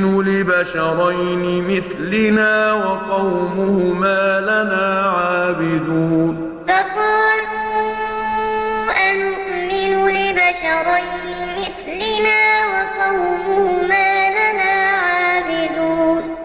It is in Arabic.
نؤمن لبشرين مثلنا وقومهما لنا عابدون. فقالوا أنؤمن لبشرين مثلنا